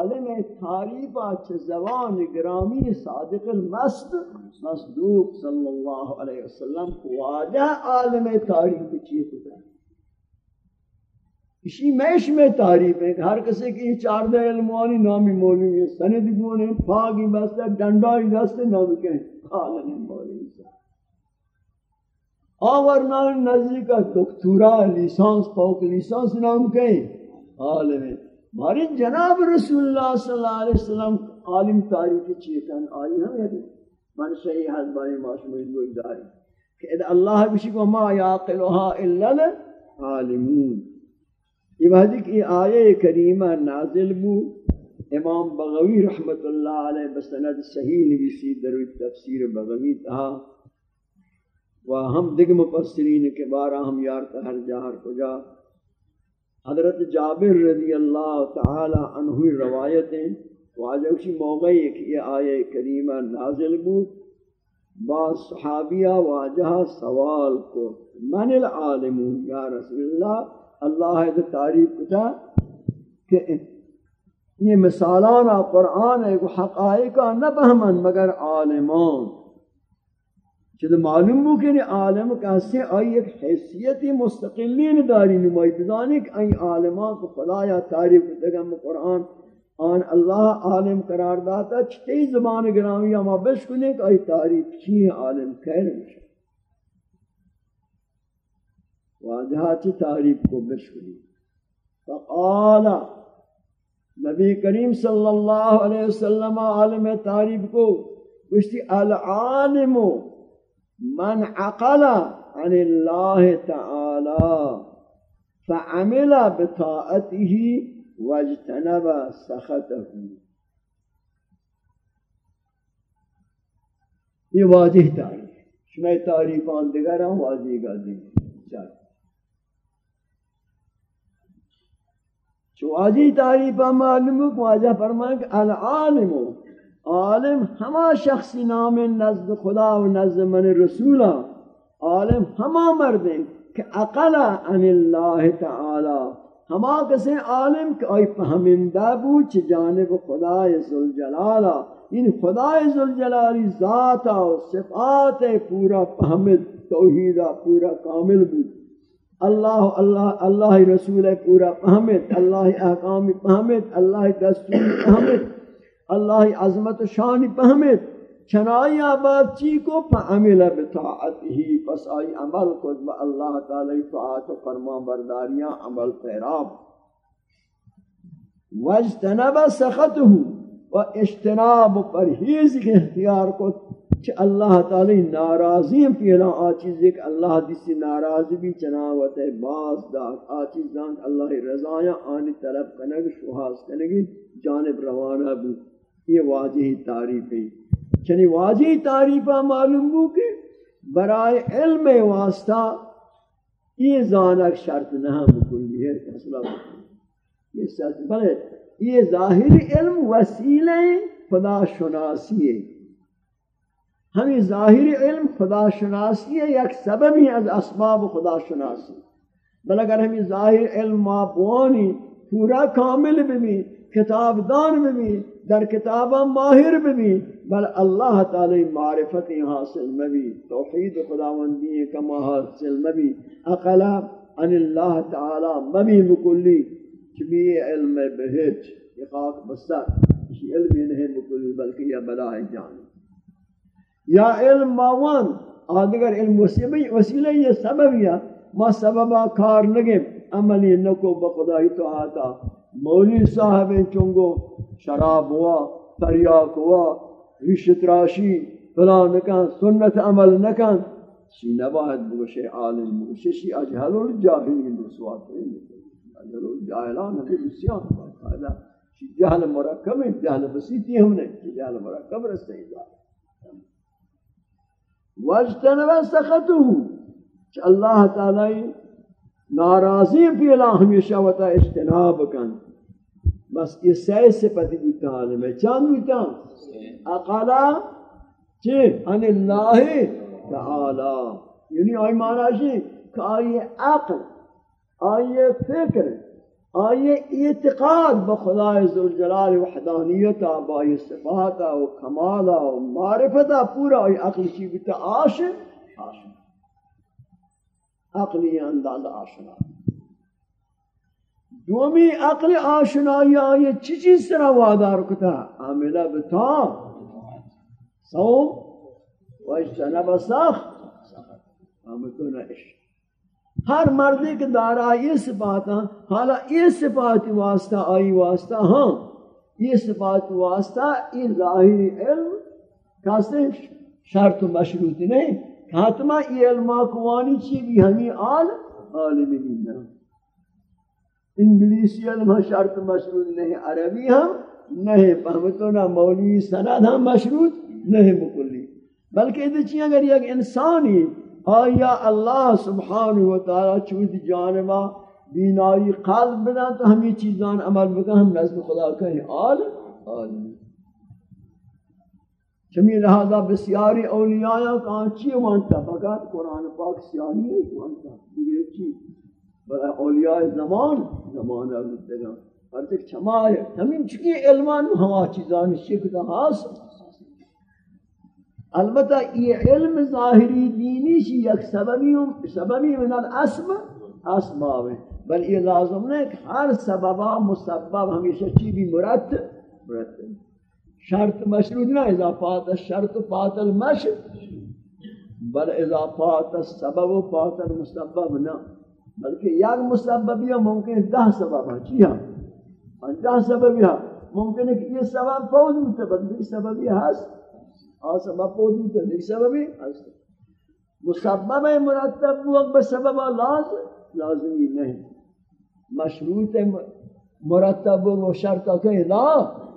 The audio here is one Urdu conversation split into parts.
عالم تعریف چه زبان گرامی صادق المست، مصدوق صلی اللہ علیہ وسلم واجہ عالم تعریف چیئے کتا اسی میش میں تعریف ہے کہ ہر کسی کی چار دے علموانی نامی مولوی ہے سند گونے پاگی بستے ڈنڈائی دستے نامی کہیں عالم مولوی سے آور نام نزدیک دکتورا لیسانس، پاک لیسانس نام کہیں عالم ہے ماری جناب رسول اللہ صلی اللہ علیہ وسلم عالم تاریخ چیتن آئی ہم یہ من صحیح حد بانی معصومی دوئی داری کہ اذا اللہ بشی کو ما یاقلها الا العالمون۔ یہ وحدی کی آیے کریمہ نازل بو۔ امام بغوی رحمت اللہ علیہ بسند صحیح نبیسی در تفسیر بغوی تہا و ہم دگ مفسرین کے بارہ ہم یارتا ہر جہر کو جا حضرت جابر رضی اللہ تعالی عنہ روایتیں واجہ اسی موقع ایک یہ آیہ کریمہ نازل بود۔ با صحابیہ واجہ سوال کو، من العالم یا رسول اللہ اللہ ہے تعریف کتا کہ یہ مثالان قرآن ہے حقائق نہ بہمن مگر عالمان۔ چیز معلوم ہو کہ عالم کیسے آئی ایک حیثیتی مستقلین داری نمائی بزانی کہ این عالمان کو خدا یا تعریف دگم قرآن آن اللہ عالم قرار داتا چھتی زبان گرامی اما بشکنے کہ آئی تعریف چی عالم کہہ رہے ہیں واجہا چی تعریف کو بشکنے فقال نبی کریم صلی اللہ علیہ وسلم عالم تعریف کو کشتی العالمو من عقل عن الله تعالى فعمل بطاعته واجتنب سخطه. یہ واضح تعریف شمع تعریفان دیگر ہم واضح کا دیگر چو واضح تعریفہ معلوم ہے کہ واضح فرمائیں کہ العالم عالم ہما شخصی نام نزد خدا و نزد من رسولا. عالم ہما مرد کہ اقل عن اللہ تعالی. ہما کسے عالم کہ آئی فہمندہ بو چھ جانب خدا ذوالجلالا. ان خدا ذوالجلالی ذاتا و صفات پورا فہمد توحیدہ پورا کامل بود. اللہ اللہ اللہ رسول پورا فہمد اللہ احکام فہمد اللہ دستور فہمد اللہ عظمت و شان پہمت چنائی آباد چی کو، فعمل بطاعته، پس آئی عمل کو با اللہ تعالی طاعت و فرمان برداریاں عمل پیراب۔ واجتنب سخطه و اجتناب و پرہیز کے اختیار کو کہ اللہ تعالی ناراضی ہیں پیلا آچیز ایک اللہ دیسی ناراضی بھی چناوت ہے باز دا آچیزان اللہ رضایاں آنی طلب کنگ شوحاز کنگی، جانب روانہ بھی۔ یہ واضح یعنی تعریف ہے چنی واضح تعریفہ معلوم ہو کہ برائے علم واسطہ یہ زانک شرط نہ مکلی ہے، فیصلہ یہ سچ بلے، یہ ظاہر علم وسیلے خدا شناسی ہے۔ ہمیں ظاہر علم خدا شناسی ہے، یک سبب ہی از اسباب خدا شناسی بل اگر ہمیں ظاہر علم مابوانی پورا کامل بھی کتاب دان بھی در کتابہ ماہر بھی بل اللہ تعالی معرفت حاصل مبی توحید خداوندی کما حاصل مبی اقلا ان اللہ تعالی مبی مکلی چبی علم بہت یہ بسر یہ علم نہیں مکلی بلکہ یہ بلا جان۔ یا علم ماوان آدگر علم وسیلہ یہ سبب یا، ما سببا کار لگے، عملی نکو بخدای تو آتا۔ مولی صاحب چونگو شراب ہوا تریاک ہوا رشت راشی فلان نکن سنت عمل نکن شی نباید بگوشے عالم بگوشے شی اجہل اور الجاہلین رسوات کریں اجہل الجاہلان ہمیں بسیار باقاعدہ شی جہل مرکب ہے جہل بسیتی ہم نے جہل مرکب رستے ہی واجتنب سخطه کہ اللہ تعالی ناراضی پیلا ہمیشہ وتا اجتناب کن۔ بس یہ سی صفتی بیتا عالم ہے۔ چاند بیتا اقلا چی؟ ان اللہ تعالی۔ یعنی آئی معنی جی شی کہ آئی عقل، آئی فکر آئیے اعتقاد بخدای ذوالجلال وحدانیتا بائی صفاتا و کمالا و معرفتا، پورا آئی عقل چی بیتا آشن آشن عقلی انداز آشنا۔ دومی عقل آشنائی آئی چی چیز سرا وادار کتا؟ عاملہ بتا سوم و اجتنب سخت عاملتو عشق ہر مردے کے دارا یہ صفات ہیں حالا یہ صفات واسطہ آئی واسطہ ہاں یہ صفات واسطہ یہ ظاہری علم کہتے شرط و مشروط نہیں خاتمہ یہ علم آکوانی چی بھی ہمیں آل عالمی بھی انگلیسی علم شرط مشروط نہیں، عربی ہم نہیں فہمتو نہ مولوی سند ہم مشروط نہیں مکلی بلکہ یہ چیئے اگر یک انسانی آیا اللہ سبحانہ و تعالی چود جانبا بینائی قلب بنا تو ہمیں چیزان عمل بکن، ہم نزد خدا کہیں آل آل چمی لہذا بسیاری اولیاء کہاں چی وانتا فقط قرآن پاک سیانی ہے وانتا یہ چی؟ بلا اولیاء زمان زمان ہے ہر تک چما ہے ہمیں چکی علمان ہوا چیزان شکتا حاصل البتہ یہ علم ظاہری دینی شی یک سببی سببی من الاسم ہے بل یہ لازم نہیں کہ ہر سببا مسبب ہمیشہ چی بھی مرتب مرتب شرط مشروط نہ اضافات الشرط فات المش بل اضافات السبب فات المسبب نہ. بلکہ یک مسبب یا ممکن دہ سبب ہے. چی ہاں؟ دہ سبب ہے ممکن ہے کہ یہ سبب فوج متبدل سبب یہ ہے آ سبب پودی تو نہیں سببی مسبب مرتب وقت بسبب لازم. لازمی نہیں. مشروط مرتب و شرط کہ لا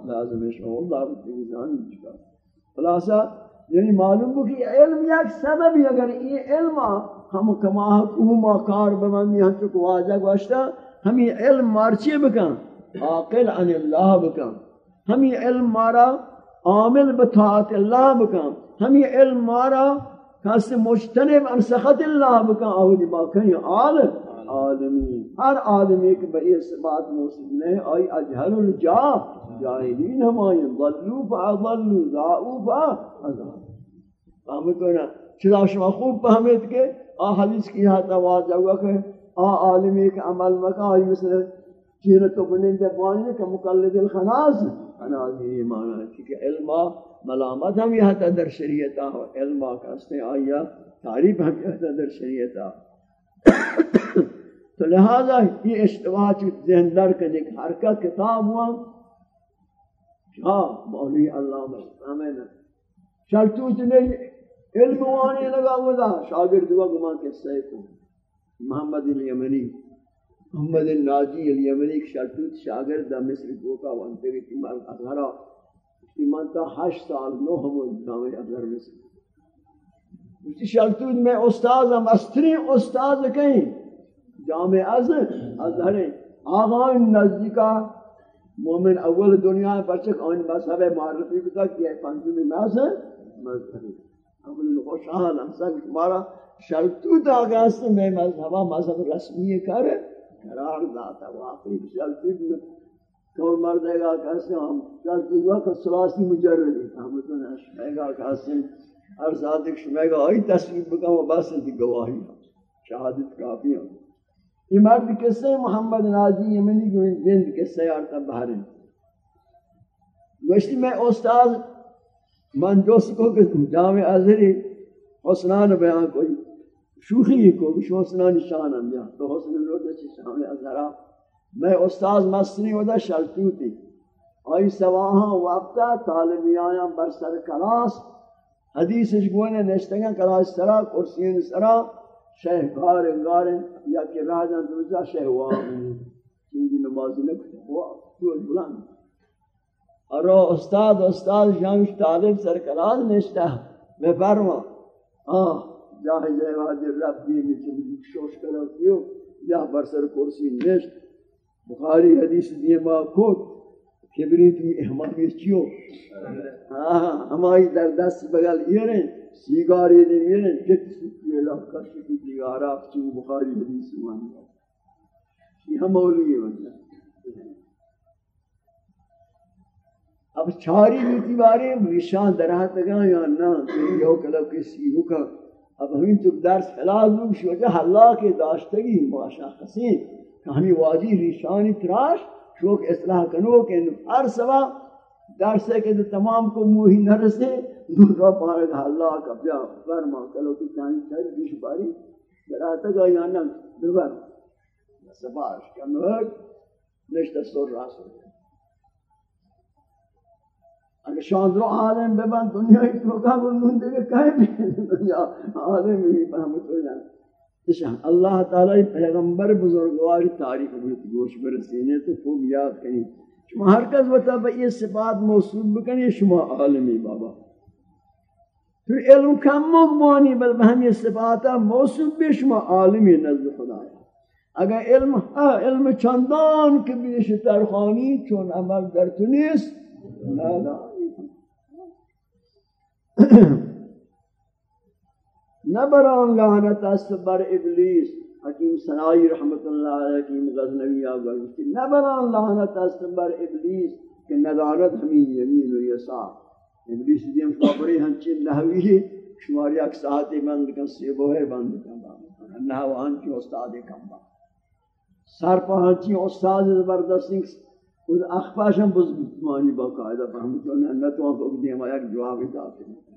لازم ہے شو اللہ کی جان چکا خلاصہ یعنی معلوم ہو کہ علم یک سبب اگر یہ علم ہم کما حکومہ کار بمانی ہم چکو واجہ گوشتا ہمیں علم مارچی بکن؟ عاقل عن اللہ بکن. ہمیں علم مارا عامل بطاعت اللہ بکن. ہمیں علم مارا کس مجتنب ان سخط اللہ بکن. اولی باقی عالم. آدمی ہر آدمی کے بئی بات موسیقی نہیں، آئی اجہل الجا جاہلین ہمائیں ضلو فا فاضلو زاؤ فاضلو فہمت ہونا چلا شما خوب فہمت کے؟ آ حدیث کی حتا واضح ہوا کہ آ عالمی کے عمل مکا، آئی مثل چیرتو کنندے پانی کہ مقلد الخناز انازی مانا ہے کہ علم ملامت ہم یہ یہاں در شریعتا ہو علم کہتے ہیں آیا تعریف ہم یہ یہاں در شریعتا تو لہذا یہ اشتباہ چیز ذہن در کرنے ایک حرکت کتاب ہوا۔ ہاں مولی اللہ ہمیں نہ۔ چلتو تنے علم وانی لگا ہوا دا شاگرد ہوا گمان کے سیکو محمد الیمنی، محمد الناجی الیمنی ایک شرطوت شاگرد دا مصر دوکا وانتے گئی تیمان اظہرہ تیمان تا ہش سال نو ہم نامے اظہر مصر۔ اسی شرطوت میں استاز ہم، استری استاز کہیں۔ جامع از اظہریں آغان نزدیکا مومن اول دنیا پرچک آن مذہب معرفی بتا کہ یہ پنجمی مذہب۔ مذہب اول خوشحال، ہم سب تمہارا شرطوت آگاہ سے میں مذہبہ مذہب رسمی کرے قرار داتا، واقعی چلتی بھی کول مردے گا کہتے ہم چلتی ہوا کہ سلاسی مجردی ہمتون اشمے گا کہتے ہر ذات ایک شمے گا آئی تصویب بکا وہ بس انتی گواہی شہادت کافی ہم یہ مرد کسے محمد نازی یمنی کو گند کسے آرتا بہرین گوشتی میں استاذ من دوست کو کہ جامع ازری حسنان بیان کوئی، شوخی کو بھی حسنہ نشان اندیا تو حسن لوٹا چی شام ازہرا۔ میں استاذ مستنی ودا شلطو تھی آئی سواہاں وقتا طالبی آیا بر سر کلاس حدیث گونے نشتگا کلاس سرا کرسین سرا، شیخ گار انگار، یا کہ راجان دوزا شیخ واقعی چیزی نمازی نکتا ہوا تو بلند۔ اور استاد استاد شامش طالب سر کلاس نشتا میں فرما، آہ، جاہے جائے واجی رب دینی چلی شوش کرو کیوں یا برسر کرسی نشت۔ بخاری حدیث دیما کھوٹ کبریت میں احمامی چیو ہمائی در دست بگل یہ سیگاری دیم یہ جت سکتی اللہ کشی کی دیگارا چیو بخاری حدیث مانی۔ یہ ہم مولی ہے اب چھاری بیتی بارے ریشان درہت گا یا نا یو کلو کے سیہو کا۔ اب ہمیں تو درس حلال لوگ شوجہ اللہ کے داشتگی معاشا خسین کہ ہمیں واجی ریشانی تراش شوک اصلاح کنو کہ ہر سوا درس ہے کہ تمام کو موہی نہ رسے، نور را پارک اللہ کا بیا فرما، کلو کی چانی چھاری بیش باری درہت گا یا نا دربر سباش کم کمک نشتہ سور راس ہو اگر شاندرو عالم ببن دنیا ہی تو کا گن دے کہیں بھی، دنیا عالم بھی فهمت ہو جائے اشان اللہ تعالی پیغمبر بزرگوار تاریخ میں گوش برسینے تو خوب یاد کریں شما ہر کس بتا بہ یہ صفات موصوف بکنی، شما عالمی بابا. پھر علم کم مغمانی بل بہم یہ صفات موصوف بھی شما عالمی نزد خدا اگر علم ہاں علم چندان کہ بیش ترخانی چون عمل در تو نیست. نبران لعنت است بر ابلیس. حکیم سنائی رحمت اللہ علیہ، حکیم غزنوی آگا نبران لعنت است بر ابلیس کہ ندارت ہمیں یمین و یسار. ابلیس دیم خبری ہنچین نحوی شماری اک ساعتی بند کن سیبو ہے بند کن نحو ہنچی استاد کم با سر پا ہنچی استاد زبردستی خود اخفاشم بزمانی باقاعدہ فهمتون ہے نہ تو آپ کو دیما ایک جواب دیتے ہیں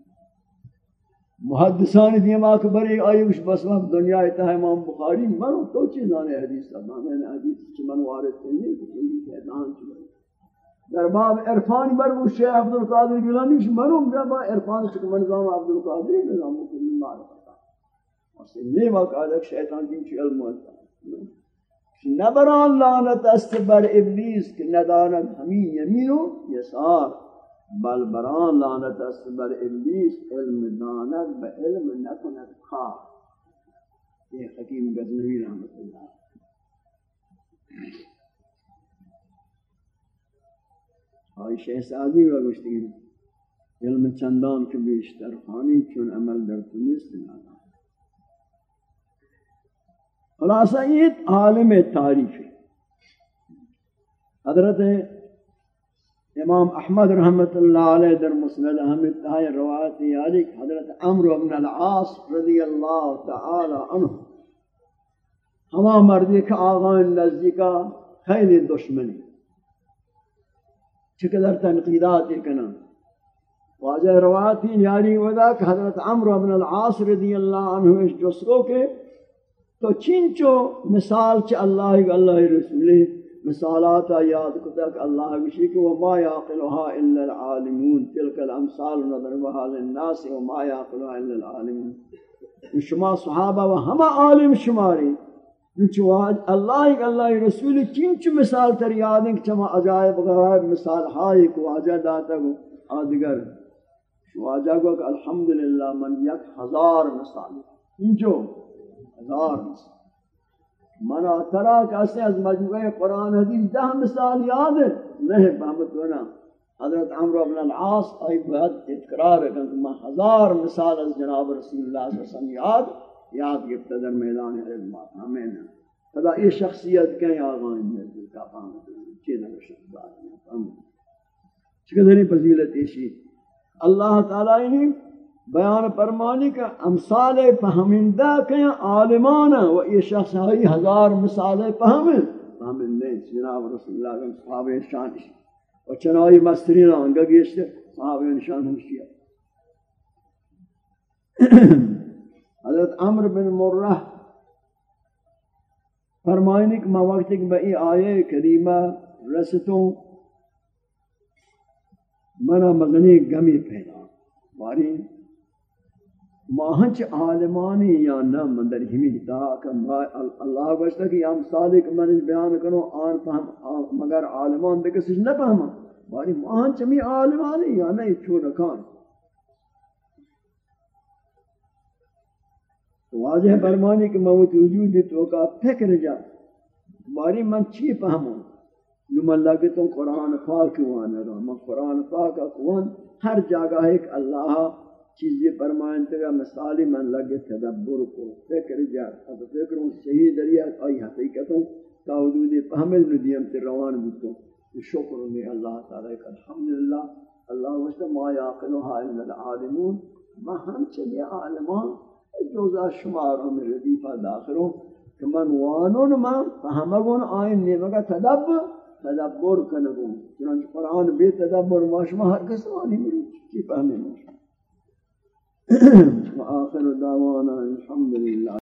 محدثان دیما کے بڑے آیوش بس وقت دنیا ہے امام بخاری من تو چیزانے حدیث کا میں نے حدیث کی من وارد نہیں کہ یہ دان چلے در باب عرفان بر وہ شیخ عبد القادر گیلانی ش مرم جب عرفان سے نظام عبد القادر نظام کل معرفت اور سے نہیں واقعہ شیطان کی علم ہوتا نبران لعنت است بر ابلیس کہ ندانت ہمیں یمین و یسار۔ بل بران لعنت است بر ابلیس علم دانت با علم نکند کار. یہ حکیم غزنوی رحمت اللہ آئی سعدی و گوشتی علم چندان کے بیشتر خانی چون عمل در تنیست نادا. خلاصہ یہ عالم تعریف حضرت امام احمد رحمت اللہ علیہ در مسند احمد تاہی روایت یاری حضرت عمرو بن العاص رضی اللہ تعالی عنہ ہما مردی کا آغان نزدیکا خیلی دشمنی چقدر تنقیدات کنا واجہ روایتی یاری ودا کہ حضرت عمرو بن العاص رضی اللہ عنہ اس جسروں کے تو چنچو مثال چ اللہ اللہ رسول مثالات یاد کتا کہ اللہ وشی کو وما یعقلها الا العالمون تلك الامثال نضربها للناس وما یعقلها الا العالمون. شما صحابہ و ہم عالم شماری چنچو اللہ اللہ رسول چنچو مثال تر یادیں کہ چما عجائب غرائب مثال ہائی کو آجا داتا کو آدگر. شما آجا کو کہ الحمدللہ من یک ہزار مثال. چنچو ہزار مثال. منا ترا کیسے از مجموعہ قرآن حدیث دہ مثال یاد ہے نہیں فهمت ہونا حضرت عمرو بن العاص ای بہت اقرار ہے کہ میں ہزار مثال از جناب رسول اللہ صلی اللہ علیہ وسلم یاد. یاد گفت در میدان علم ہمیں خدا یہ شخصیت کہیں آغان ہے؟ دل کا فهمت چیز ہے شخصیت چقدر فضیلت ایشی. اللہ تعالی نے بیان فرمانی کا امثال فہمندہ کے عالمان و یہ شخص ہے ہزار مثال فہم فہمندے جناب رسول اللہ کے صحابہ شان و چنائی مسترین آنگا گیشتے صحابہ شان ہمشیہ حضرت عمر بن مرہ فرمائنی کہ میں وقت ایک بئی آیے کریمہ رستوں منا مغنی گمی پیدا، باری۔ ماہنچ عالمانی یا نہ مندر ہمی دا کہ اللہ بچتا کہ ہم صادق من بیان کرو آن فهم مگر عالمان دے کسی نہ فہما باری ماہنچ ہمی عالمانی یا نہ چھو رکان واضح فرمانی کہ موت وجود تو کا فکر جا۔ باری من چی فہموں جو من لگے تو قرآن پاک وانا رہا من قرآن پاک اکوان ہر جگہ ایک اللہ چیزی فرمائن تگا مثالی من لگے تدبر کو، فکر جا، اب فکر ان صحیح دریات آئی حقیقتوں تا حدود فهمل ندیم تی روان بیتو شکر میں اللہ تعالی کا، الحمدللہ، اللہ وسلم ما یعقلها الا العالمون۔ ما ہم چلے عالمان جوزا شمار میں ردیفہ داخلوں کہ من وانون ما فهمگون آئین نیمگا تدبر تدبر کنگون چنانچہ قرآن بے تدبر، ما شما ہر کس آنی ملی کی فهمی ما وآخر دعوانا الحمد لله